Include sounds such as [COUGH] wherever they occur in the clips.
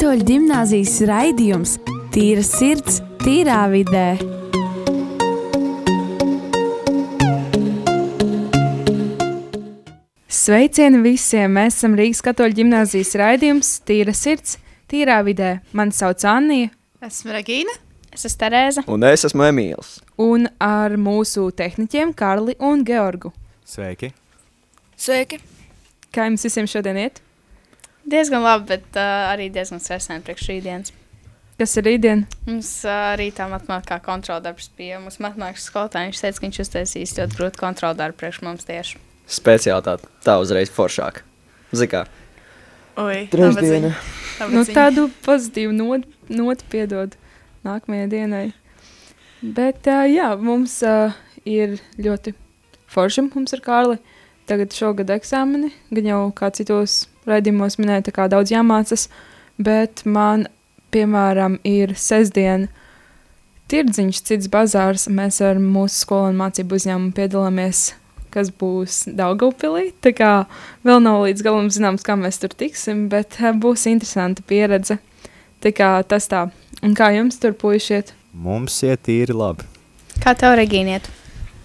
Katoļu gimnāzijas raidījums Tīra sirds, tīrā vidē. Sveicieni visiem! Mēs esam Rīgas katoļu gimnāzijas raidījums Tīra sirds, tīrā vidē. Mani sauc Annija. Esmu Regīna. Es esmu Terēza. Un es esmu Emīls. Un ar mūsu tehniķiem Karli un Georgu. Sveiki! Sveiki! Kā jums visiem šodien iet? Diezgan labi, bet uh, arī diezgan stresaini priekš rītdienas. Kas ir rītdien? Mums uh, rītā matemātikā kontrola darbs bija. Mūsu matemātikas skolotājs teica, ka viņš uztaisīs ļoti grūtu kontrola darbu priekš mums tieši. Speciāli tā, tā uzreiz foršāk. Zikā, Oi, trešdiena. Nu, tādu pozitīvu notu not piedod nākamajai dienai. Bet uh, jā, mums uh, ir ļoti forši. Mums ir Kārli. Tagad šogad eksāmeni, gan jau kā citos raidījumos minēja, tā kā daudz jāmācas. Bet man, piemēram, ir sestdiena tirdziņš, cits bazārs. Mēs ar mūsu skolu un mācību uzņēmumu piedalāmies kas būs Daugavpilī. Tā kā vēl nav līdz galam zināms, kā mēs tur tiksim, bet uh, būs interesanta pieredze. Tā kā tas tā. Un kā jums tur puišiet? Mums iet tīri labi. Kā tev, Regīna, iet?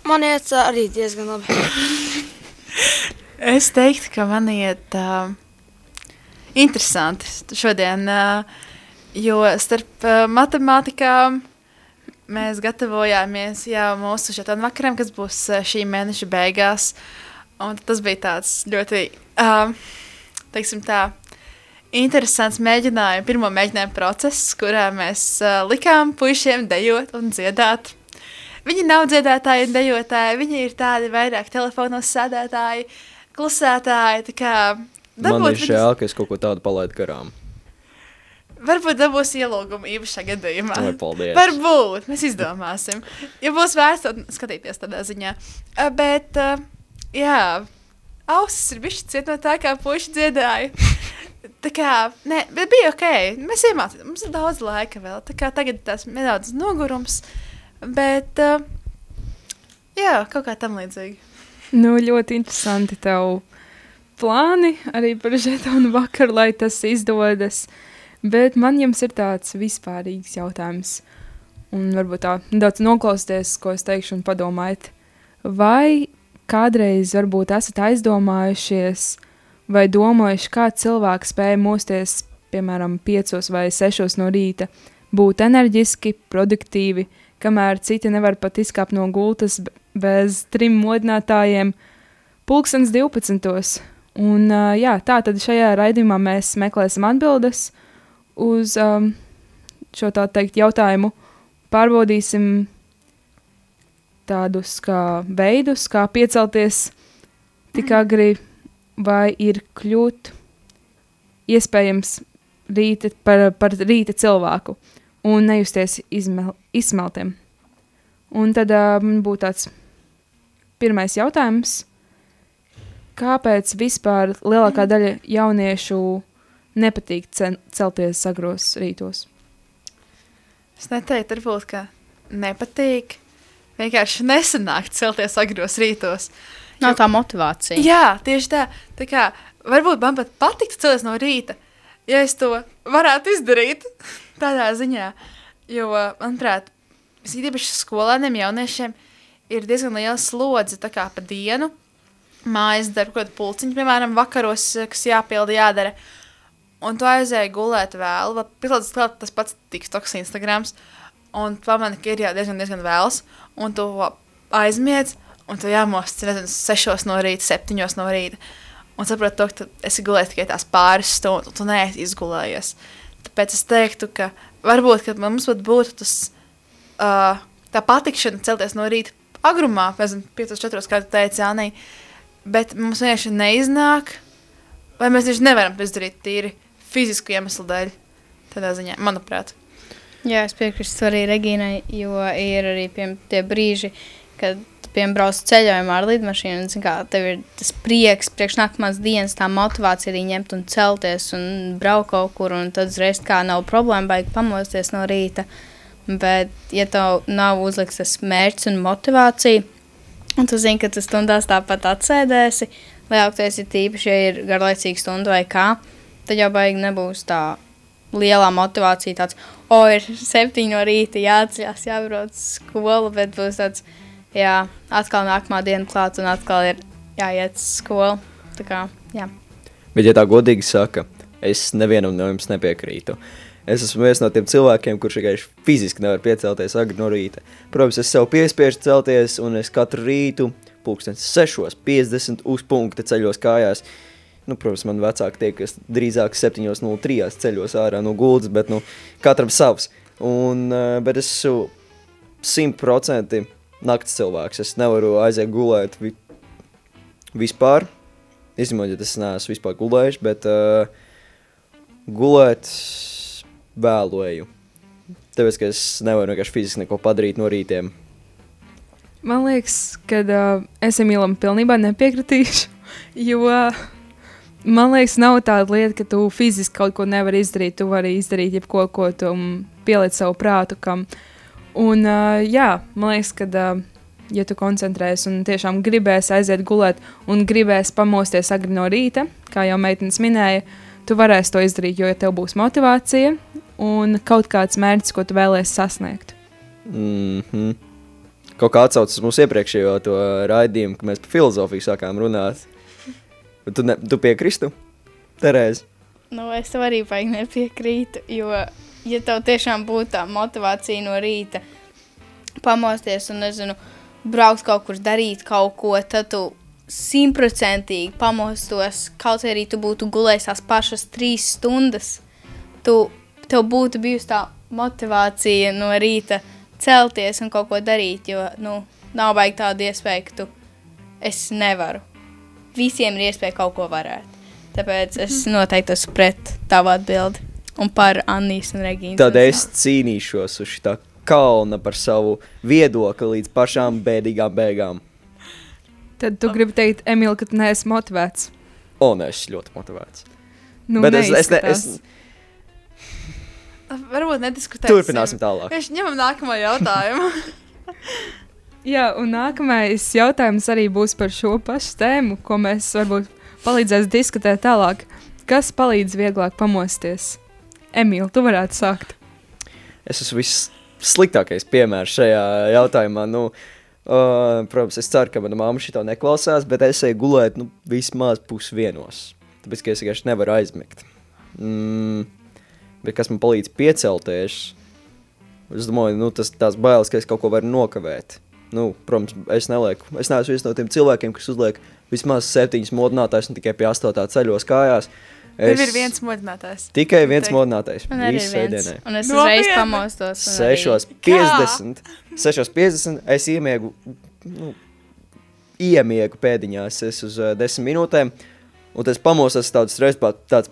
Man iet arī diezgan labi. Es teiktu, ka man iet uh, interesanti šodien, uh, jo starp uh, matemātikām mēs gatavojāmies jau mūsu šādam vakaram, kas būs uh, šī mēneša beigās. Un tas bija tāds ļoti, uh, teiksim tā, interesants mēģinājums, pirmo mēģinājumu process, kurā mēs uh, likām puišiem dejot un dziedāt. Viņi nav dziedātāji un dejotāji, viņi ir tādi vairāk telefonos sēdētāji, klusētāji. tā kā Man ir viņus- žēl, ka es kaut ko tādu palaidu garām. Varbūt dabūs ielūgumu īpašā gadījumā. Oi, paldies. Varbūt mēs izdomāsim. Ja būs vērts, tad skatīties tādā ziņā. Uh, Bet, uh, jā, ausis ir bijusi ciet no tā, kā puiši dziedāja. Tā kā, nē, bet bija ok. Mēs iemācījāmies, mums ir daudz laika vēl. Tā kā tagad tas nedaudz nogurums. Bet, uh, jā, kaut kā tam līdzīgi. Nu, ļoti interesanti tev plāni arī par žetonu vakaru, lai tas izdodas. Bet man jums ir tāds vispārīgs jautājums. Un varbūt tā nedaudz noklausieties, ko es teikšu, un padomājiet, vai kādreiz varbūt esat aizdomājušies vai domājuši, kā cilvēks spēja mosties, piemēram, piecos vai sešos no rīta, būt enerģiski, produktīvi, kamēr citi nevar pat izkāpt no gultas bez trim modinātājiem, pulkstens 12. Un, uh, jā, tā tad šajā raidījumā mēs meklēsim atbildes uz um, šo tā teikt jautājumu. Pārbaudīsim tādus kā veidus, kā piecelties tik agri, vai ir kļūt iespējams rīta, par, par rīta cilvēku un nejusties izmel, izsmeltiem. Un tad uh, man būtu tāds pirmais jautājums. Kāpēc vispār lielākā daļa jauniešu nepatīk celties sagros rītos? Es neteiktu, varbūt, ka nepatīk. Vienkārši nesanāk celties agros rītos. Nav tā motivācija. Jā, tieši tā. tā kā, varbūt man pat patiktu celties no rīta, ja es to varētu izdarīt tādā ziņā. Jo, manuprāt, īpaši skolēniem, jauniešiem ir diezgan liela slodze pa dienu. Mājas darbu, kaut kāda pulciņa, piemēram, vakaros, kas jāpilda, jādara. Un tu aizēji gulēt vēl, pilots klāt tas pats TikToks, Instagrams, un pamani, ka ir jau diezgan, diezgan vēls, un tu aizmiedz, un tu jāmost, nezinu, sešos no rīta, septiņos no rīta, un saproti ka tu esi gulējis tikai tās pāris stundas, un tu neesi izgulējies. Tāpēc es teiktu, ka varbūt, ka mums pat būtu tas, uh, tā patikšana celties no rīta agrumā, pēc 5-4, kā tu teici, Anī, bet mums vienkārši neiznāk, vai mēs vienkārši nevaram izdarīt tīri fizisku iemeslu dēļ, tādā ziņā, manuprāt. Jā, es piekrītu arī Regīnai, jo ir arī piem, tie brīži, kad tu piembrauc ceļojumā ar lidmašīnu, un kā tev ir tas prieks, priekš nākamās dienas, tā motivācija arī ņemt un celties un braukt kaut kur, un tad uzreiz kā nav problēma, baigi pamosties no rīta. Bet, ja tev nav uzlikts tas mērķis un motivācija, un tu zini, ka tu stundās tāpat atsēdēsi, augties ir tīpaši, ja ir garlaicīga stunda vai kā, tad jau baigi nebūs tā lielā motivācija. Tāds, o, ir septiņi no rīta jāatceļās, jābrauc skolu, bet būs tāds, jā, atkal nākamā diena klāts un atkal ir jāiet uz skolu. Tā kā, jā. Bet, ja tā godīgi saka, es nevienam no jums nepiekrītu. Es esmu viens no tiem cilvēkiem, kurš vienkārši fiziski nevar piecelties agri no rīta. Protams, es sev piespiežu celties, un es katru rītu, pulkstenis 6.50 uz punkta ceļos kājās. Nu, protams, man vecāki tie, kas drīzāk 7.03 ceļos ārā no gultas, bet nu, katram savs. Un, eh, bet es esmu simtprocentīgi nakts cilvēks. Es nevaru aiziet gulēt vi vispār. Izņemot, ja tas neesmu vispār gulējis, bet uh, gulēt vēloju. Tāpēc, ka es nevaru vienkārši fiziski neko padarīt no rītiem. Man liekas, ka uh, es Emīlam pilnībā nepiekritīšu, [LAUGHS] jo man liekas, nav tāda lieta, ka tu fiziski kaut ko nevari izdarīt. Tu vari izdarīt jebko, ko tu pieliec savu prātu. Kam. Un, uh, jā, man liekas, ka, uh, ja tu koncentrēsies un tiešām gribēsi aiziet gulēt un gribēsi pamosties agri no rīta, kā jau meitenes minēja, tu varēsi to izdarīt, jo ja tev būs motivācija un kaut kāds mērķis, ko tu vēlēsies sasniegt. Mm -hmm. Kaut kā atsaucas mūsu iepriekšējo to raidījumu, kad mēs par filozofiju sākām runāt. Bet tu, ne, tu piekristu, Terēzi? Nu, es tev arī baigi nepiekrītu, jo, ja tev tiešām būtu tā motivācija no rīta pamosties un, nezinu, braukt kaut kur darīt kaut ko, tad tu simtprocentīgi pamostos, kaut arī tu būtu gulējis tās pašas trīs stundas, tu, tev būtu bijusi tā motivācija no rīta celties un kaut ko darīt, jo, nu, nav baigi tāda iespēja, ka tu, es nevaru. Visiem ir iespēja kaut ko varēt. Tāpēc es noteikti esmu pret tavu atbildi un par Annijas un Regīnas. Tad es cīnīšos uz šī kalna par savu viedokli līdz pašām bēdīgām beigām. Tad tu gribi teikt, Emīl, ka tu neesi motivēts. Un es esmu ļoti motivēts. Nu, Bet es, es, ne, es Varbūt nediskutēsim. turpināsim tālāk. Mēs ņemam nākamo jautājumu. [LAUGHS] [LAUGHS] Jā, un nākamais jautājums arī būs par šo pašu tēmu, ko mēs varbūt palīdzēs diskutēt tālāk. Kas palīdz vieglāk pamosties? Emīl, tu varētu sākt. Es esmu vissliktākais piemērs šajā jautājumā. Nu, uh, protams, es ceru, ka mana mamma šito neklausās, bet es eju gulēt nu, vismaz pusdienos. Tāpēc, es vienkārši nevaru aizmigt. Mm, bet kas man palīdz piecelties? Es domāju, nu, tas tās bailes, ka es kaut ko varu nokavēt. Nu, protams, es nelieku. Es neesmu viens no tiem cilvēkiem, kas uzliek vismaz septiņas modinātājus un tikai pie astotā ceļos kājās. Tev ir viens modinātājs. Tikai viens Teikt. modinātājs. Man arī viens. sēdienē. Un es uzreiz pamostos. un arī- 6.50. 6.50 es iemiegu, nu, iemiegu pēdiņās es uz uh, 10 minūtēm, un tas pamostas tāds stress, pā- tāds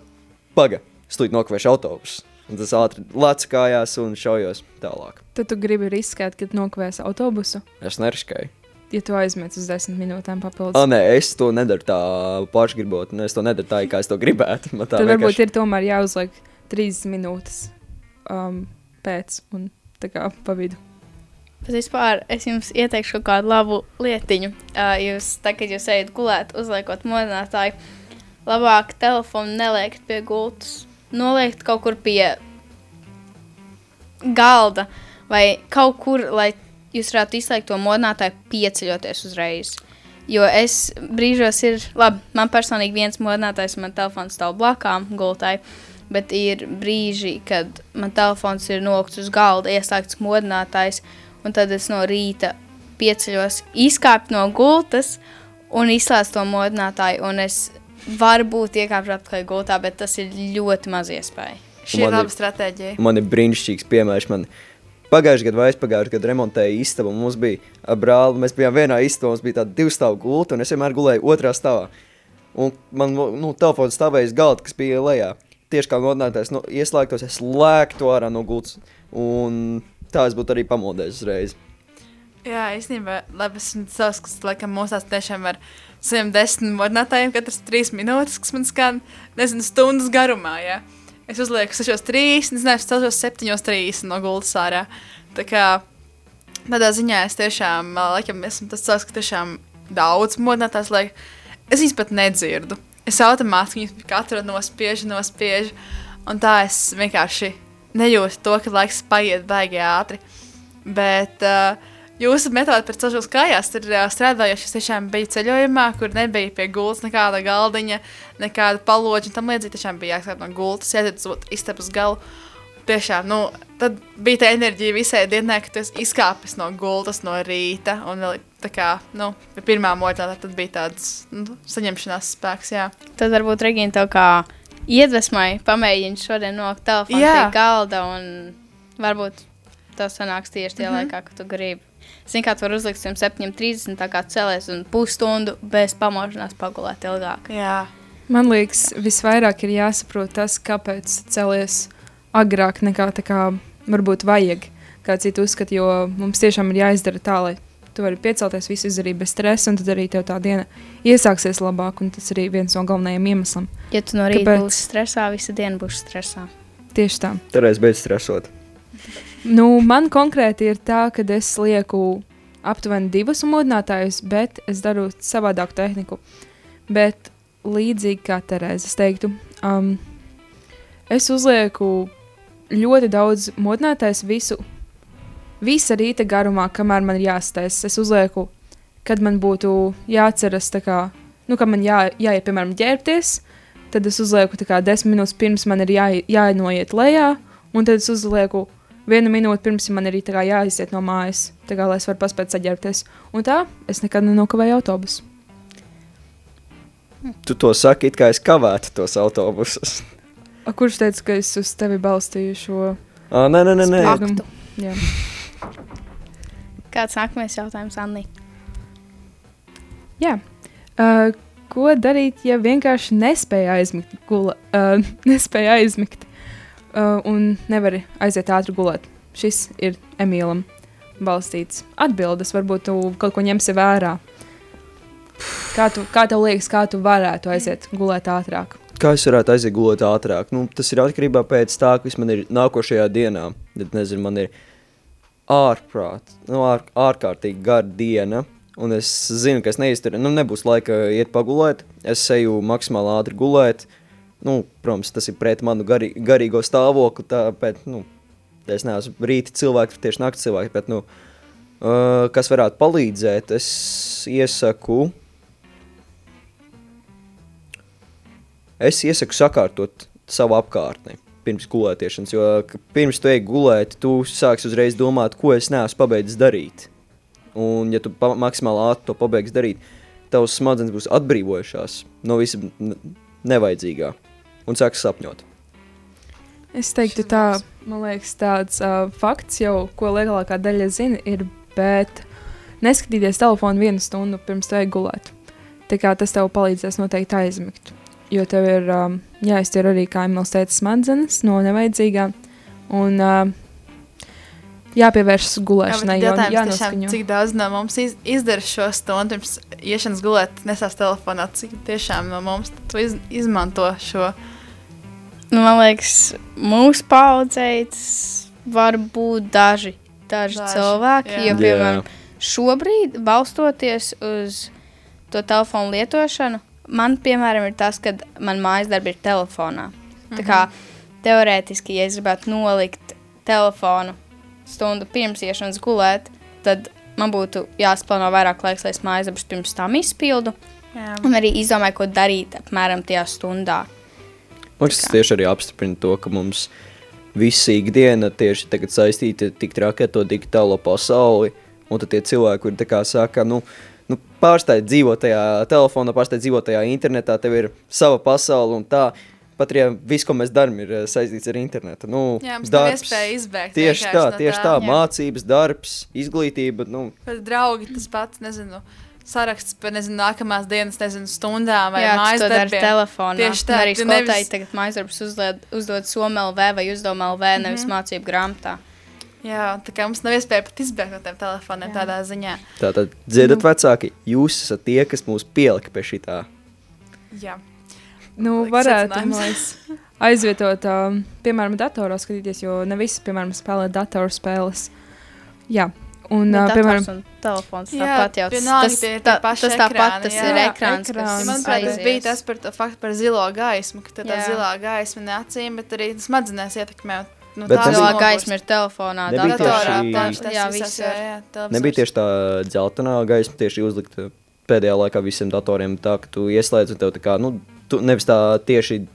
paga, stūīt nokvēšu autobusu. Un tas ātri lec kājās un šaujos tālāk. Tad tu gribi riskēt, kad nokvēs autobusu, Es neriskēju. Ja tu aizmet uz desmit minūtēm papildus. Ah, nē, es to nedaru tā pašgribot, un es to nedaru tā, kā es to gribētu. [LAUGHS] Man tā Tad varbūt vienkārši- ir tomēr jāuzliek 30 minūtes um, pēc un tā kā pa vidu. Bet vispār es jums ieteikšu kaut kādu labu lietiņu. Uh, jūs, tā, kad jūs ejat gulēt, uzliekot modinātāju, labāk telefonu neliekt pie gultas. Noliekt kaut kur pie galda vai kaut kur, lai jūs varētu izslēgt to modinātāju, pieceļoties uzreiz. Jo es brīžos ir, labi, man personīgi viens modinātājs, un man telefons stāv blakām gultai, bet ir brīži, kad man telefons ir nolikts uz galda, ieslēgts modinātājs, un tad es no rīta pieceļos, izkāpu no gultas un izslēdzu to modinātāju, un es varu būt iekāpts atpakaļ gultā, bet tas ir ļoti maz iespēja. Šī ir ir- laba stratēģija. Man ir brīnišķīgs piemērs. Man pagājušajā gadā vai aizpagājušajā gadā remontēja istabu. Mums bija brāli, mēs bijām vienā istabā, mums bija tāda divu stāvu gulta, un es vienmēr gulēju otrā stāvā. Un man nu, telefons stāvēja uz galda, kas bija lejā. Tieši kā godinātais, nu, ieslēgtos, es lēktu ārā no gultas. Un tā es būtu arī pamodies uzreiz. Jā, īstenībā, labi, es savs, kas laikam mūsās tiešām ar saviem desmit modinātājiem, katrs trīs minūtes, kas man skan, nezinu, stundas garumā, jā. Es uzlieku 6.3, un es neesmu celšos 7.3 no gultas ārā. Tā kā tādā ziņā es tiešām, laikam, esmu tas savs, ka tiešām daudz modinātājs, lai es viņus pat nedzirdu. Es automātiski viņus katru nospiežu, nospiežu. Un tā es vienkārši nejūtu to, ka laiks paiet baigi ātri. Bet uh, jūsu metode par celšanos kājās ir strādājuši. Es tiešām biju ceļojumā, kur nebija pie gultas nekāda galdiņa, nekāda paloģa. Tam līdzīgi tiešām bija jāskat no gultas, iet uz istabas galu. Tiešām, nu, tad bija tā enerģija visai dienai, kad es izkāpis no gultas no rīta. Un vēl tā kā, nu, pirmā mortā tad bija tāds nu, saņemšanās spēks, jā. Tad varbūt Regīna tev kā iedvesmai pamēģina šodien nokļūt Jā. pie galda un varbūt tas sanāks tieši tajā mm. -hmm. laikā, kad tu gribi. Zini, kā tu vari uzlikt 7.30, tā kā cēlies un pusstundu bez pamošanās pagulēt ilgāk. jā. Man liekas, visvairāk ir jāsaprot tas, kāpēc celies agrāk nekā tā kā varbūt vajag. Kā citi uzskata, jo mums tiešām ir jāizdara tā, lai tu vari piecelties, visu izdarīt bez stresa, un tad arī tev tā diena iesāksies labāk, un tas arī viens no galvenajiem iemesliem. Ja tu no rīta Kāpēc? būsi stresā, visa diena būs stresā. Tieši tā. Toreiz beidz stresot. Nu, man konkrēti ir tā, ka es lieku aptuveni divus modinātājus, bet es daru savādāku tehniku. Bet līdzīgi kā Terēza, es teiktu, um, es uzlieku ļoti daudz modinātājus visu, visa rīta garumā, kamēr man ir jāsteidz. Es uzlieku, kad man būtu jāatceras, tā kā, nu, ka man jā, jāiet, piemēram, ģērbties. Tad es uzlieku kā desmit minūtes pirms man ir jā, jānoiet lejā, un tad es uzlieku vienu minūti pirms man ir jāiziet no mājas, tā kā, lai es varu paspēt saģērbties. Un tā es nekad nenokavēju autobusu. Tu to saki, it kā es kavētu tos autobusus. A, kurš teica, ka es uz tevi balstīju šo Ah, nē, nē, nē. nē. Kāds nākamais jautājums, Anni? Jā. Uh, ko darīt, ja vienkārši nespēja aizmigt, gula, uh, [LAUGHS] nespēja aizmigt uh, un nevari aiziet ātri gulēt? Šis ir Emīlam balstīts. Atbildes varbūt tu kaut ko ņemsi vērā. Kā, tu, kā tev liekas, kā tu varētu aiziet gulēt ātrāk? Kā es varētu aiziet gulēt ātrāk? Nu, tas ir atkarībā pēc tā, kas man ir nākošajā dienā. Tad, nezinu, man ir ārprāt, nu, ār, ārkārtīgi gara diena. Un es zinu, ka es neizturēšu, nu, nebūs laika iet pagulēt. Es eju maksimāli ātri gulēt. Nu, protams, tas ir pret manu garī, garīgo stāvokli. Tāpēc, nu, es neesmu rīta cilvēks, tieši naktas cilvēks. Bet, nu, uh, kas varētu palīdzēt, es iesaku. Es iesaku sakārtot savu apkārtni pirms gulētiešanas, jo pirms tu ej gulēt, tu sāksi uzreiz domāt, ko es neesmu pabeidzis darīt. Un, ja tu maksimāli ātri to pabeigsi darīt, tavs smadzenes būs atbrīvojušās no visa nevajadzīgā un sāks sapņot. Es teiktu, tā, man liekas, tāds uh, fakts jau, ko lielākā daļa zina, ir, bet neskatīties telefonu vienu stundu pirms tam gulēt. Tā kā tas tev palīdzēs noteikti aizmigt. Jo tev ir um, jāiztur arī, kā Emīls teica, smadzenes no nevajadzīgā. Un uh, jāpievēršas gulēšanai, Jā, jautājums tiešām, cik daudz no mums iz, izdara šo stundu pirms iešanas gulēt, nesās telefonā, cik tiešām no mums to iz, izmanto šo. Nu, man liekas, mūsu paudzei tas var būt daži, daži, Daži, cilvēki. jā. Jo, piemēram, šobrīd, balstoties uz to telefonu lietošanu, man, piemēram, ir tas, ka man mājas darbi ir telefonā. Tā kā teorētiski, ja es gribētu nolikt telefonu stundu pirms iešanas gulēt, tad man būtu jāspēlē vairāk laiks, lai es mājas darbus pirms tam izpildu. Jā. Un arī izdomāju, ko darīt apmēram tajā stundā. Man liekas, tas tieši arī apstiprina to, ka mums visa ikdiena tieši tagad saistīta tik traki ar to digitālo pasauli. Un tad tie cilvēki, kuri tā kā saka, nu, nu pārstāj dzīvot tajā telefonā, pārstāj dzīvot tajā internetā, tev ir sava pasaule un tā. Pat arī viss, ko mēs darām, ir eh, saistīts ar internetu. Nu, Jā, mums nav iespēja izbēgt Tieši tā, tieši tā. tā. Mācības, darbs, izglītība. Nu, Bet draugi tas pats, nezinu, saraksts par nezinu, nākamās dienas nezinu, stundām vai mājas darbiem. telefonā. Tieši tā, Un arī skolotāji nevis- tagad mājasdarbus uzlied, uzdod SOMLV vai uzdevuma LV, mm -hmm. nevis mācību grāmatā. Jā, tā kā mums nav iespēja pat izbēgt no tiem telefoniem Jā. tādā ziņā. tā tad dzirdat, vecāki, jūs esat tie, kas mūs pielika pie šī tā. Jā. Nu, Liekas, varētu liekas, aizvietot, um, piemēram, datorā skatīties, jo ne visi, piemēram, spēlē datorspēles. Jā, Un, uh, piemēram, un telefons Jā, tāpat jau tas, tie ir tā, tas tāpat ekrāni, tas jā. ir Jā, ekrāns, ekrāns. kas Manuprāt, tas aizies. bija tas par, to faktu par zilo gaismu, ka tā, tā Jā. zilā gaisma ne acīm, bet arī smadzenēs ietekmē. Nu, Bet nebija- Zilā gaisma ir telefonā, datorā, tieši- tieši tas jā, visās, viss jā, ir. jā, televizors. Nebija tieši tā dzeltenā gaisma, tieši uzlikta pēdējā laikā visiem datoriem. Tā ka tu ieslēdz un tev tā kā, nu, tu nevis tā tieši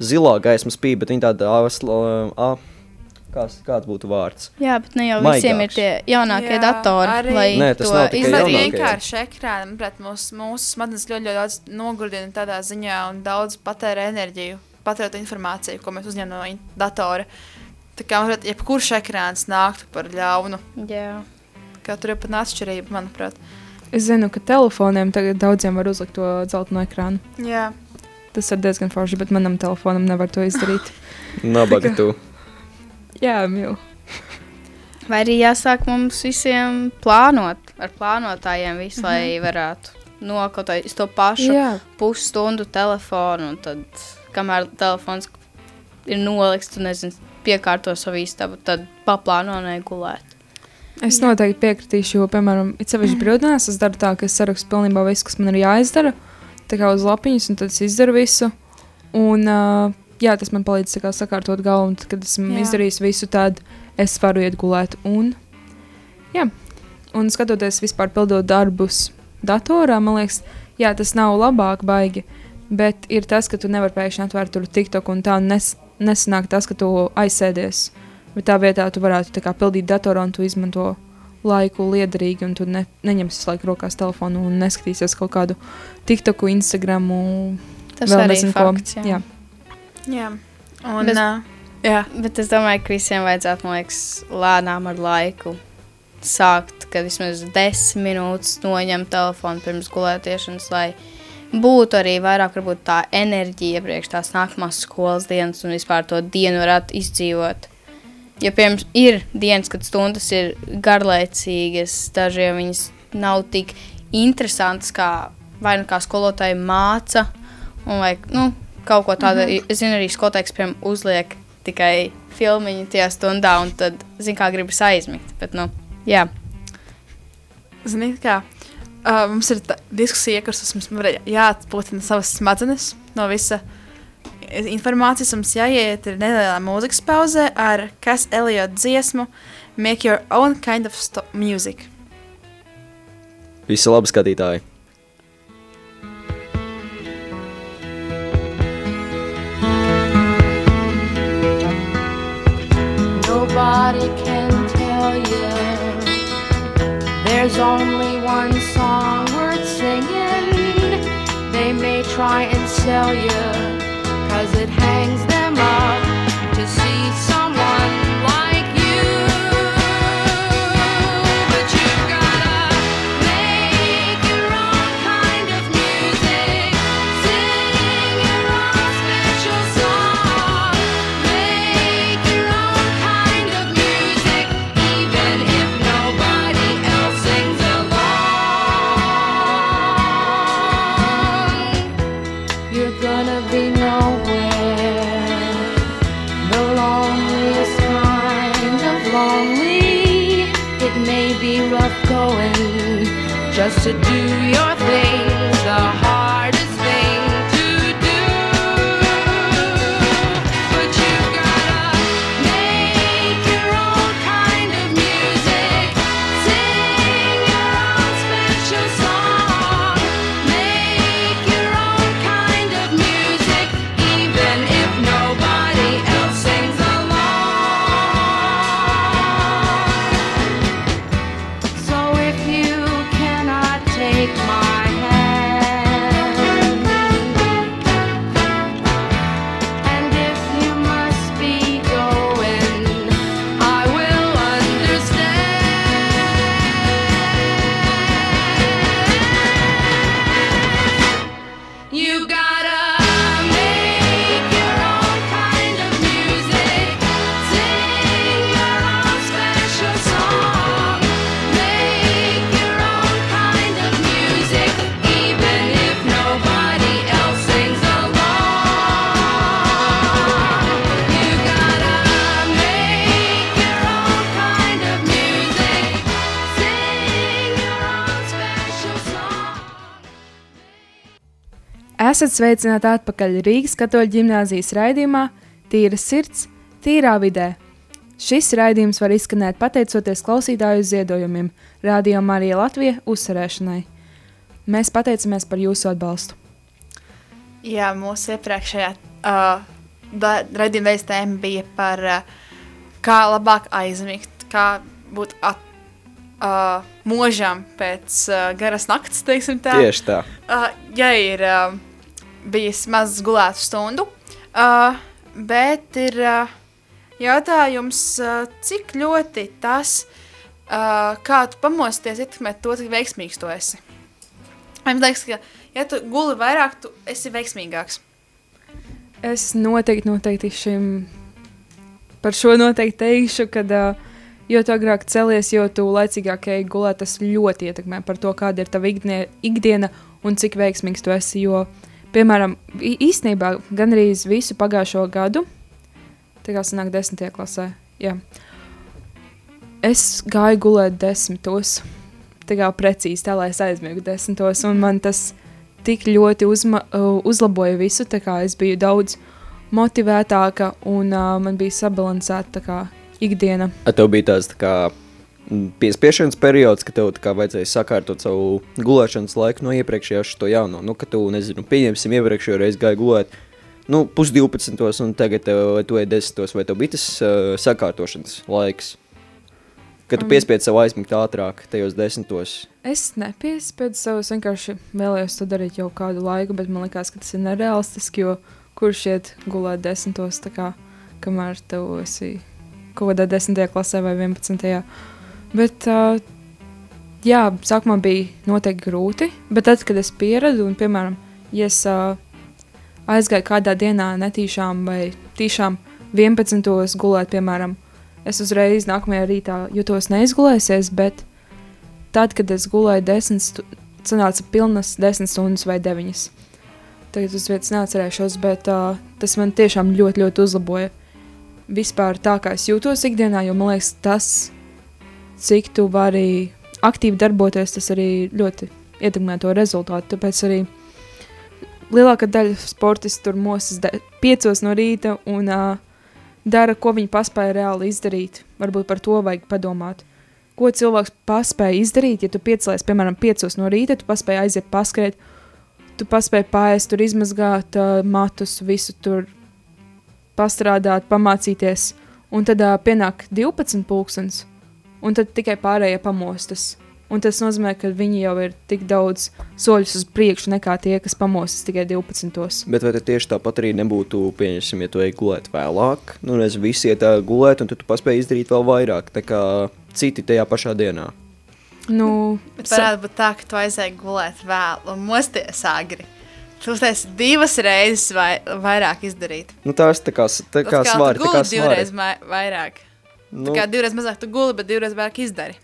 zilā gaisma spīd, bet viņa tāda asla, a, kāds, kāds būtu vārds. Jā, bet ne jau visiem ir Maigāks. tie jaunākie Jā, datori, arī- lai Nē, tas to nav tikai jaunākie. izdarītu. vienkārši ekrāni, manuprāt, mūsu, mūsu smadzenes ļoti, ļoti daudz nogurdina tādā ziņā un daudz patērē enerģiju, patērot informāciju, ko mēs uzņemam no datora. Tā kā, manuprāt, jebkurš ekrāns nāktu par ļaunu. Jā. Kā tur ir pat atšķirība, manuprāt. es zinu, ka telefoniem tagad daudziem var uzlikt to zeltaino ekrānu. Jā, Tas ir diezgan forši, bet manam telefonam nevar to izdarīt. [LAUGHS] Nabaga tu. [LAUGHS] Jā, mīlu. Vai arī jāsāk mums visiem plānot ar plānotājiem visu, mm -hmm. lai varētu nokļūt uz to pašu Jā, pusstundu telefonu, un tad, kamēr telefons ir nolikts, tu nezini, piekārto savu istabu, tad paplāno negulēt. es noteikti piekritīšu, jo, piemēram, it sevišķi brīvdienās es daru tā, ka es sarakstu pilnībā visu, kas man ir jāizdara, tā kā uz lapiņas, un tad es izdaru visu. Un, uh, jā, tas man palīdz kā sakārtot galvu, un tad, kad esmu Jā. izdarījis visu, tad es varu iet gulēt. Un, jā, un skatoties vispār pildot darbus datorā, man liekas, jā, tas nav labāk baigi, bet ir tas, ka tu nevari pēkšņi atvērt tur TikTok un tā nes, nesanāk tas, ka tu aizsēdies. Bet tā vietā tu varētu tā kā pildīt datorā un tu izmanto laiku liederīgi, un tu ne, neņemsi visu laiku rokās telefonu un neskatīsies kaut kādu TikToku, Instagramu. Tas vēl arī ir ko. fakts. Jā. Jā. Jā. Un, Bet- uh, jā. Bet es domāju, ka visiem vajadzētu, man liekas, lēnām ar laiku sākt, kad vismaz desmit minūtes noņemt telefonu pirms gulētiešanas, lai būtu arī vairāk varbūt, tā enerģija priekš tās nākamās skolas dienas un vispār to dienu varētu izdzīvot. Jo, piemēram, ir dienas, kad stundas ir garlaicīgas, dažiem viņas nav tik interesantas, kā vai nu kā skolotāji māca, un vai nu, kaut ko tādu. Mm -hmm. Es zinu, arī skolotājs, piemēram, uzliek tikai filmiņu tajā stundā, un tad, zinu, kā gribas aizmigt. Bet, nu, jā. Zini, kā uh, mums ir diskusija, kuras mums var jāatpūtina savas smadzenes no visa informācijas. Mums jāiet ir nelielā mūzikas pauzē ar Kas Elliot dziesmu Make Your Own Kind of Music. Visi labi skatītāji. Nobody can tell you there's only one song worth singing. They may try and sell you, cause it hangs them up to do your Esat sveicināti atpakaļ Rīgas katoļu ģimnāzijas raidījumā Tīra sirds, tīrā vidē. Šis raidījums var izskanēt pateicoties klausītāju ziedojumiem Radio Marija Latvija uzsarēšanai. Mēs pateicamies par jūsu atbalstu. Jā, mūsu iepriekšējā uh, raidījuma reizes tēma bija par uh, kā labāk aizmigt, kā būt at, uh, mūžam pēc uh, garas nakts, teiksim tā. Tieši tā. Uh, ja ir uh, bijis maz gulētu stundu, uh, bet ir uh, jautājums, uh, cik ļoti tas, uh, kā tu pamosties, ietekmē to, cik veiksmīgs tu esi. Man liekas, ka, ja tu guli vairāk, tu esi veiksmīgāks. Es noteikti, noteikti šim par šo noteikti teikšu, ka uh, jo agrāk celies, jo laicīgāk ej gulēt, tas ļoti ietekmē par to, kāda ir tava ikdie- ikdiena un cik veiksmīgs tu esi. Jo, piemēram, īstenībā gandrīz visu pagājušo gadu, tā kā sanāk desmitajā klasē, jā, es gāju gulēt desmitos. Tā kā precīzi tā, lai es aizmiegu desmitos, un man tas tik ļoti uzma, uzlaboja visu. tā kā Es biju daudz motivētāka un uh, man bija sabalansēta tā kā ikdiena. A Tev bija tāds tā kā piespiešanas periods, ka tev vajadzēja sakārtot savu gulēšanas laiku no iepriekšējā šo jauno. Nu, ka tu, nezinu, pieņemsim, iepriekšējo reizi gāji gulēt. Nu, pusdivpadsmitos, un tagad tev, tu ej desmitos, vai tev bija tas uh, sakārtošanas laiks? Kad tu Um. piespiedi sev aizmigt ātrāk, tajos desmitos. Es nepiespiedu sev, es vienkārši vēlējos to darīt jau kādu laiku, bet man liekas, ka tas ir nereālistiski, jo kurš iet gulēt desmitos, kā kamēr tev esi kaut kādā desmitajā klasē vai vienpadsmitajā. Bet, uh, jā, sākumā bija noteikti grūti, bet tad, kad es pieradu, un, piemēram, ja es uh, aizgāju kādā dienā netīšām vai tīšām 11. gulēt, piemēram, es uzreiz nākamajā rītā jutos neizgulēsies, bet tad, kad es gulēju 10, stu- sanāca pilnas 10 stundas vai 9. Tagad uz vietas neatcerēšos, bet uh, tas man tiešām ļoti, ļoti uzlaboja vispār tā, kā es jūtos ikdienā, jo man liekas, tas, cik tu vari aktīvi darboties, tas arī ļoti ietekmē to rezultātu. Tāpēc arī lielākā daļa sportistu tur mostas 5 no rīta un uh, dara, ko viņi paspēja reāli izdarīt. Varbūt par to vajag padomāt. Ko cilvēks paspēja izdarīt, ja tu piecēlies, piemēram, 5 no rīta, tu paspēji aiziet paskriet, tu paspēji pāriest, tur izmazgāt uh, matus, visu tur pastrādāt, pamācīties. Un tad uh, pienāk 12 pulkstenis, un tad tikai pārējie pamostas. Un tas nozīmē, ka viņi jau ir tik daudz soļus uz priekšu nekā tie, kas pamostas tikai 12. Bet vai tieši tāpat arī nebūtu, pieņemsim, ja tu ej gulēt vēlāk? Nu, es visi iet gulēt, un tad tu paspēji izdarīt vēl vairāk nekā citi tajā pašā dienā. Nu, Bet varētu būt tā, ka tu aizēji gulēt vēl un mosties agri. Tu uztaisi divas reizes vai, vairāk izdarīt. Nu, tās tā kā, tā kā svari, tu tā kā svari. divreiz vairāk. Nu, Tā kā divreiz mazāk tu guli, bet divreiz vairāk izdari.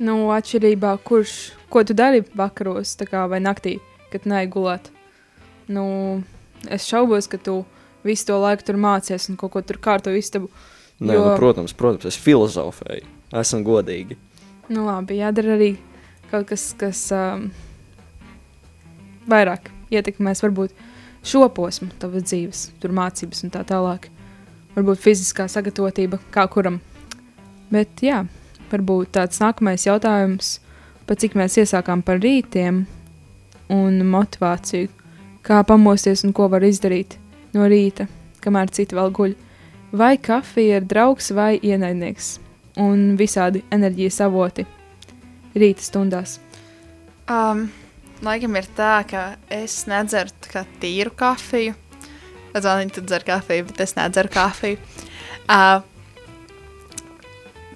Nu, atšķirībā, kurš, ko tu dari vakaros tā kā, vai naktī, kad neej gulēt. Nu, es šaubos, ka tu visu to laiku tur mācies un kaut ko tur kārto istabu. Nē, nu, protams, protams, es filozofēju. Esam godīgi. Nu, labi, jādara arī kaut kas, kas um, vairāk ietekmēs varbūt šo posmu tavas dzīves, tur mācības un tā tālāk. Varbūt fiziskā sagatavotība kā kuram. Bet jā, varbūt tāds nākamais jautājums, pa cik mēs iesākām par rītiem un motivāciju. Kā pamosties un ko var izdarīt no rīta, kamēr citi vēl guļ. Vai kafija ir draugs vai ienaidnieks? Un visādi enerģijas avoti rīta stundās. Um, laikam ir tā, ka es nedzeru kā tīru kafiju. Vēl viņi tur dzer kafiju, bet es nedzeru kafiju. Uh,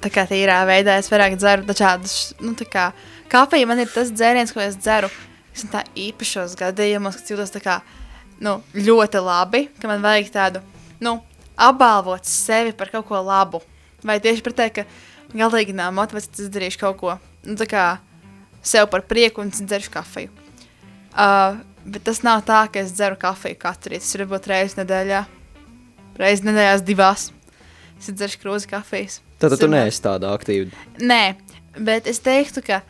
tā kā tīrā veidā es vairāk dzeru dažādus, nu tā kā kafija man ir tas dzēriens, ko es dzeru. Es tā īpašos gadījumos, kad jūtos tā kā, nu, ļoti labi, ka man vajag tādu, nu, apbalvot sevi par kaut ko labu. Vai tieši pretēji, ka galīgi nav motivācijas, es darīšu kaut ko, nu, tā kā sev par prieku un dzeršu kafiju. Uh, bet tas nav tā, ka es dzeru kafiju katru rītu. Tas var būt reizes nedēļā, reizes nedēļās divās. Es dzeršu krūzi kafijas. Tātad tu ir neesi tāda aktīva. Nē, bet es teiktu, ka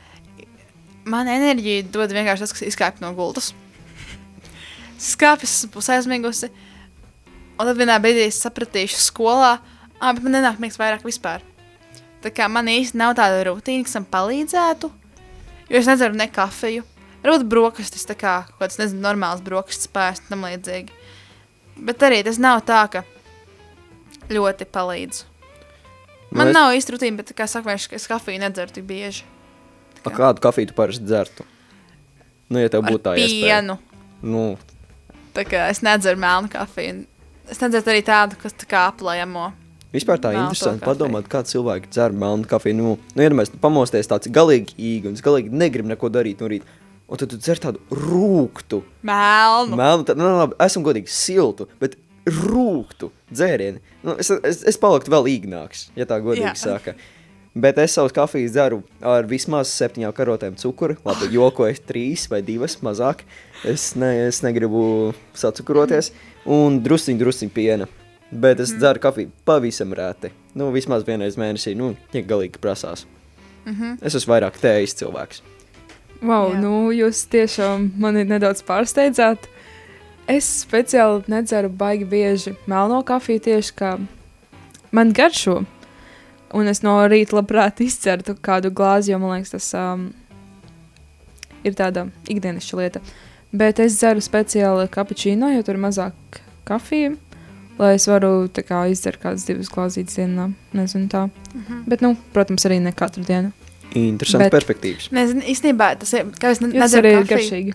man enerģija dod vienkārši tas, kas izkāpj no gultas. [LAUGHS] skāpjas, esmu pusaizmigusi. Un tad vienā brīdī es sapratīšu skolā, ah, bet man nenāk miegs vairāk vispār. Tā kā man īsti nav tāda rutīna, kas man palīdzētu, jo es nedzeru ne kafiju. Varbūt brokastis, tā kā kaut kāds, nezinu, normāls brokastis pēst un tam līdzīgi. Bet arī tas nav tā, ka ļoti palīdz. Nu, Man es- nav īsti rutīna, bet, kā saka, vienkārši, es kafiju nedzeru tik bieži. A, kādu kafiju tu parasti dzertu? Nu, ja tev būtu tā iespēja. pienu. Nu, Tā kā es nedzeru melnu kafiju. Es nedzeru arī tādu, kas tā kā aplējamo. Vispār tā ir interesanti padomāt, kā cilvēki dzer melnu kafiju. Nu, nu iedomājieties, tu pamosties tāds galīgi īgi un es galīgi negribu neko darīt no rīta. Un tad tu dzer tādu rūktu, Melnu. melnu, tā, nu, labi, esam godīgi siltu, bet rūktu dzērienu. Nu, es, es, es paliktu vēl īgnāks, ja tā godīgi Jā. saka. Bet es savus kafijas dzeru ar vismaz septiņām karotēm cukuru. Labi, jokoju trīs vai divas mazāk. Es, ne, es negribu sacukuroties. Un drusciņi, drusciņi piena. Bet es dzeru kafiju pavisam rēti. Nu, vismaz vienreiz mēnesī, nu, ja galīgi prasās. Es esmu vairāk tējas cilvēks. Wow, Jā. nu jūs tiešām mani nedaudz pārsteidzāt. Es speciāli nedzeru baigi bieži melno kafiju tieši kā man garšo. Un es no rīta labprāt izcertu kādu glāzi, jo man liekas, tas um, ir tāda ikdienišķa lieta. Bet es dzeru speciāli kapučīno, jo tur ir mazāk kafijas. Lai es varu kā, izdzert kādas divas glāzītes dienā. Nezinu tā. Mhm. Bet, nu, protams, arī ne katru dienu. Interesants Bet- perspektīvs. Nezinu, īstenībā tas ir, kā es ne- Jo Tas nedzeru kafiju. garšīgi.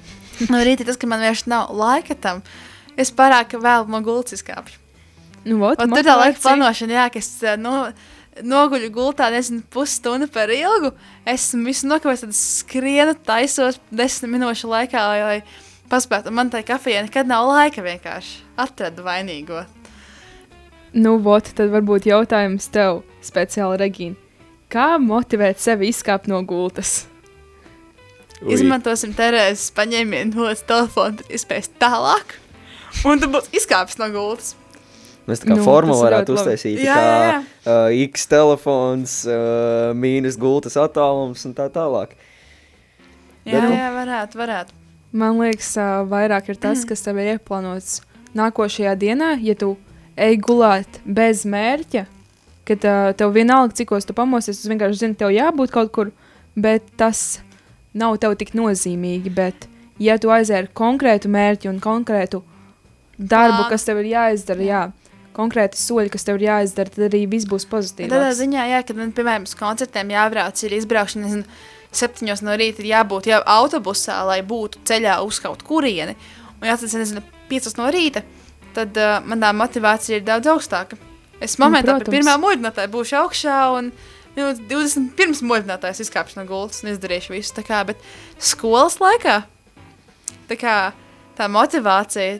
No rīta tas, ka man vienkārši nav laika tam. Es pārāk vēl no gultas izkāpju. Nu, vot, Un tur tā laika plānošana, jā, ka es eh, no, noguļu gultā, nezinu, pusstundu par ilgu. Esmu visu nokavējis, tad skrienu, taisos desmit minūšu laikā, lai, lai paspētu. Man tai kafijai nekad nav laika vienkārši. Atradu vainīgo. Nu, vot, tad varbūt jautājums tev, speciāli Regīna. Kā motivēt sevi izkāpt no gultas? Ui. Izmantosim Terēzes paņēmienu no telefona, tad iespējas tālāk. Un tu būsi izkāpis no gultas. Mēs tā kā Nu, formulu varētu uztaisīt. Jā, kā jā, jā. Uh, X telefons, uh, mīnus gultas attālums un tā tālāk. Jā, Bet, nu, jā, varētu, varētu. Man liekas, ā, vairāk ir tas, kas tev ir ieplānots nākošajā dienā, ja tu ej gulēt bez mērķa, kad uh, tev vienalga, cikos tu pamosies, tu vienkārši zini, tev jābūt kaut kur, bet tas nav tev tik nozīmīgi. Bet, ja tu aizēji ar konkrētu mērķi un konkrētu darbu, kas tev ir jāizdara, jā, konkrēti soļi, kas tev ir jāizdara, tad arī viss būs pozitīvs. Tādā ziņā, jā, kad man, piemēram, uz koncertiem jābrauc, ir izbraukšana, nezinu, septiņos no rīta ir jābūt jau autobusā, lai būtu ceļā uz kaut kurieni. Un jāatcerās, nezinu, piecos no rīta, tad uh, manā motivācija ir daudz augstāka. Es momentā protams. pirmā modinātāja būšu augšā un 20 pirms modinātājas izkāpšu no gultas un izdarīšu visu tā kā, bet skolas laikā tā kā tā motivācija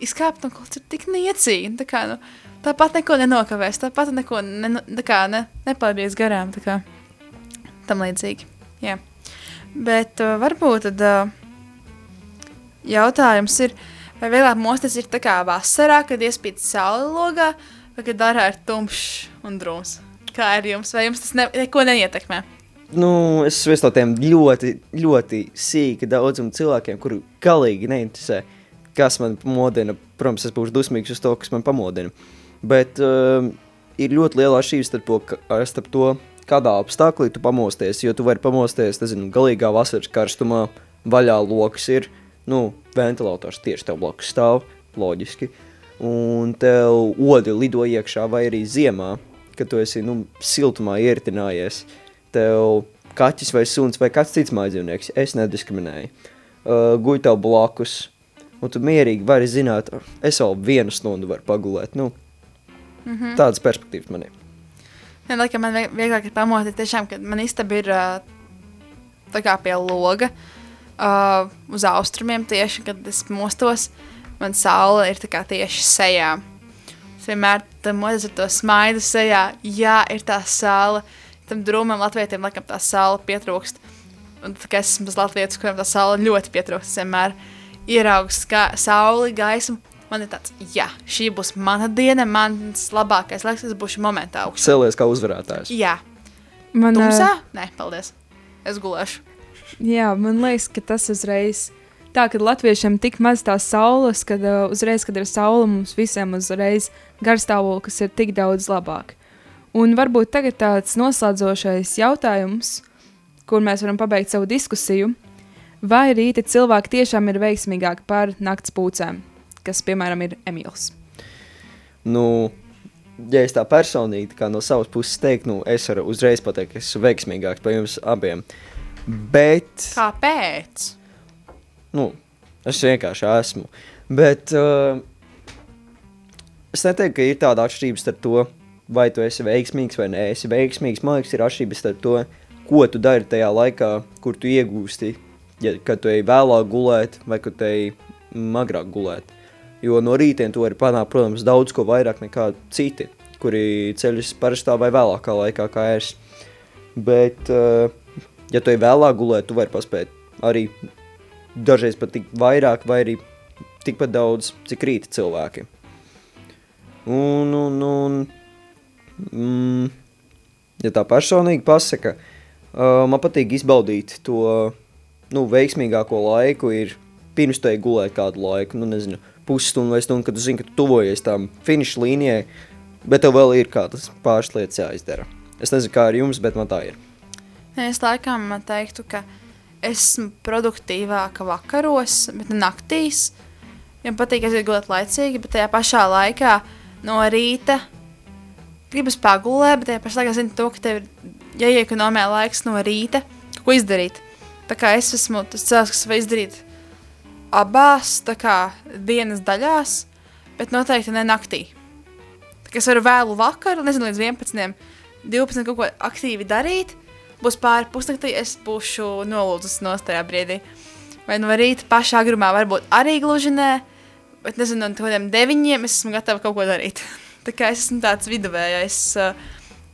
izkāpt no gultas ir tik niecīga. Tā kā, nu, tāpat neko nenokavēs, tāpat neko ne, tā kā, ne, nepaldies garām. tā Kā, tam līdzīgi. Jā. Bet uh, varbūt tad uh, jautājums ir, vai vieglāk mosties ir tā kā vasarā, kad iespīd saule logā, vai kad ārā ir tumšs un drūms? Kā ir jums? Vai jums tas ne, neko neietekmē? Nu, es esmu viens no tiem ļoti, ļoti sīki daudzam cilvēkiem, kuri galīgi neinteresē, kas man pamodina. Protams, es būšu dusmīgs uz to, kas man pamodina. Bet um, ir ļoti liela atšķirība starp, to, starp to, kādā apstākļā tu pamosties. Jo tu vari pamosties, nezinu, galīgā vasaras karstumā, vaļā lokus ir, nu, ventilators tieši tev blakus stāv, loģiski. Un tev odi lido iekšā, vai arī ziemā, kad tu esi nu, siltumā ieritinājies. Tev kaķis vai suns vai kāds cits mājdzīvnieks, es nediskriminēju. Uh, Guļ tev blakus, un tu mierīgi vari zināt, "Ah, es vēl vienu stundu varu pagulēt. Nu, mm -hmm. Tādas perspektīvas man ir. Nē, laikam man vie- vieglāk ir pamodīt, tiešām, kad man istaba ir ā, tā kā pie loga uh, uz austrumiem tieši, kad es mostos, man saule ir tieši sejā. Es vienmēr tam modos ar to smaidu sejā, jā, ir tā saule, tam drūmam latvietiem, laikam tā saule pietrūkst. Un tā kā es esmu tas latvietis, kuram tā saule ļoti pietrūkst, es vienmēr ieraugu sauli, gaismu. Man ir tāds, jā, šī būs mana diena, mans labākais laiks, es būšu momentā augšā. Cēlies kā uzvarētājs. Jā, Man, tumsā? Nē, paldies. Es gulēšu. Jā, man liekas, ka tas uzreiz tā, ka latviešiem tik maz tās saules, kad uh, uzreiz, kad ir saule, mums visiem uzreiz garstāvoklis ir tik daudz labāk. Un varbūt tagad tāds noslēdzošais jautājums, kur mēs varam pabeigt savu diskusiju. Vai rīta cilvēki tiešām ir veiksmīgāki par nakts pūcēm, kas, piemēram, ir Emīls? Nu, ja es tā personīgi tā kā no savas puses teiktu, nu, es varu uzreiz pateikt, ka es esmu veiksmīgāks par jums abiem. Bet, Kāpēc? Nu, es vienkārši esmu. Bet uh, es neteiktu, ka ir tāda atšķirība starp to, vai tu esi veiksmīgs vai nē, esi veiksmīgs. Man liekas, ir atšķirība starp to, ko tu dari tajā laikā, kur tu iegūsti. Ja, kad tu ej vēlāk gulēt, vai kad tu ej agrāk gulēt. Jo no rītiem tu vari panākt, protams, daudz ko vairāk nekā citi, kuri ceļas parastā vai vēlākā laikā, kā es. Bet, uh, ja tu ej vēlāk gulēt, tu vari paspēt arī dažreiz pat tik vairāk, vai arī tikpat daudz, cik rīta cilvēki. Un, un, un mm, ja tā personīgi pasaka, uh, man patīk izbaudīt to nu, veiksmīgāko laiku, ir pirms tu ej gulēt kādu laiku, nu nezinu, pusstundu vai stundu, kad tu zini, ka tu tuvojies tam finiša līnijai, bet tev vēl ir kādas pāris lietas jāizdara. Es nezinu, kā ar jums, bet man tā ir. Es laikam teiktu, ka esmu produktīvāka vakaros, bet ne naktīs. Man patīk aiziet gulēt laicīgi, bet tajā pašā laikā no rīta gribas pagulēt, bet tajā pašā laikā zinu to, ka tev ir jāiekonomē laiks no rīta, ko izdarīt. Tā kā es esmu tas cilvēks, kas var izdarīt abās kā, dienas daļās, bet noteikti ne naktī. Tā kā es varu vēlu vakaru, nezinu, līdz 11, 12 kaut ko aktīvi darīt, būs pāri pusnaktī, es būšu nolūdzis no tajā brīdī. Vai no rīta pašā agrumā varbūt arī gluži nē, bet nezinu, no kādiem deviņiem es esmu gatava kaut ko darīt. [LAUGHS] Tā kā es esmu tāds viduvējais, uh,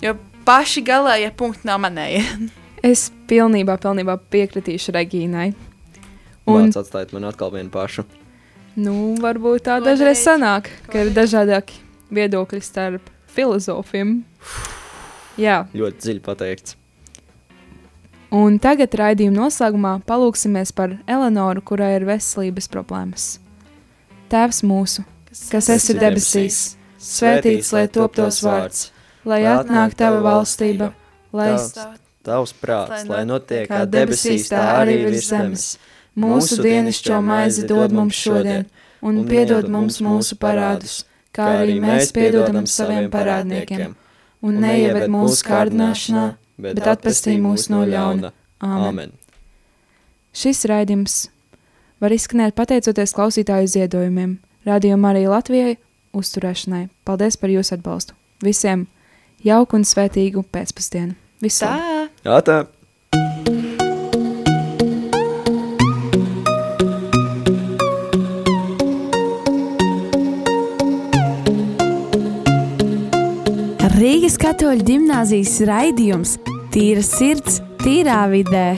jo paši galējie punkti nav manēji. [LAUGHS] Es pilnībā, pilnībā piekritīšu Regīnai. Un Vārds atstājot man atkal vienu pašu. nu, varbūt tā Ko dažreiz sanāk, Ko ka ir dažādāki viedokļi starp filozofiem. Jā, Ļoti dziļi pateikts. Un tagad raidījuma noslēgumā palūksimies par Eleonoru, kurai ir veselības problēmas. Tēvs mūsu, kas esi debesīs, svētīts lai top tos vārds, lai atnāk tava valstība, lai Tavs- Tavs prāts, lai notiek kā debesīs, tā arī virs zemes. Mūsu dienascho maizi dod mums šodien, un piedod mums mūsu parādus, kā arī mēs piedodam saviem parādniekiem. Un neieved mūsu kārdināšanā, bet atpestī mūs no ļauna. Āmen. Amen. Šis raidījums var izskanēt pateicoties klausītāju ziedojumiem, rādījumam arī Latvijai uzturēšanai. Paldies par jūsu atbalstu! Visiem jauku un svētīgu pēcpusdienu! Visu! Tā! Jā, tā. Rīgas katoļu gimnāzijas raidījums Tīra sirds, tīrā vidē.